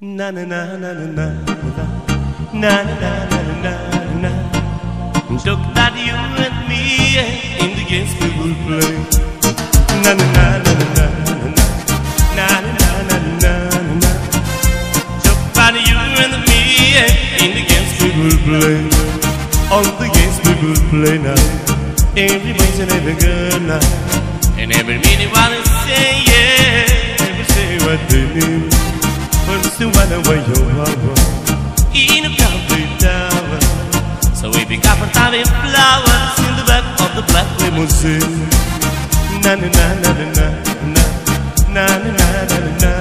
Na na na na na na na na na na na na Look that you and me in the games we will play. Na na na na na na na na na na na na Look that you and me in the games we will play. All the games we will play now. Every boy's and every girl now. And every minute while they say yeah, every say what they need. But still wonder where you are. In a public tower. So we pick up and having flowers in the back of the black limousine. Na na na na na na na na na na na.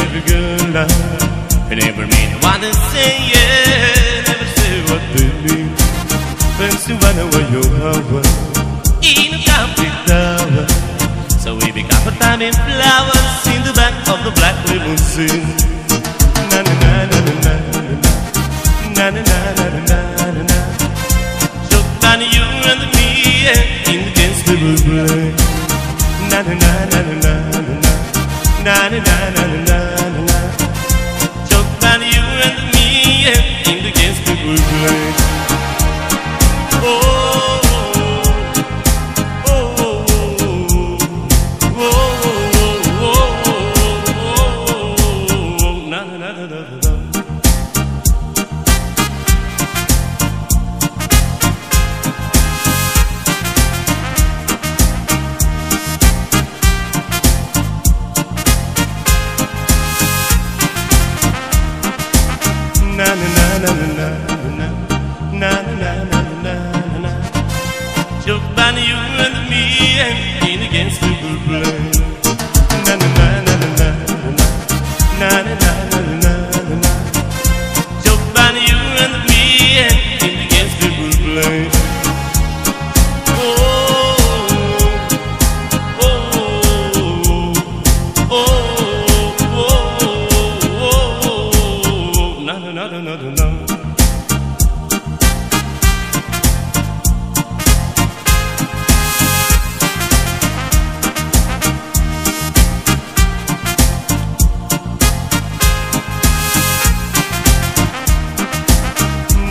Every girl, and every man wanna say yeah. In flowers In the back of the black limousine Na na na na na na Na na na na na na na So funny you and me yeah, In the games we will play Na na na na na na na na Na na na na na na na na. Na Joke about you and me and against the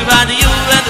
About you and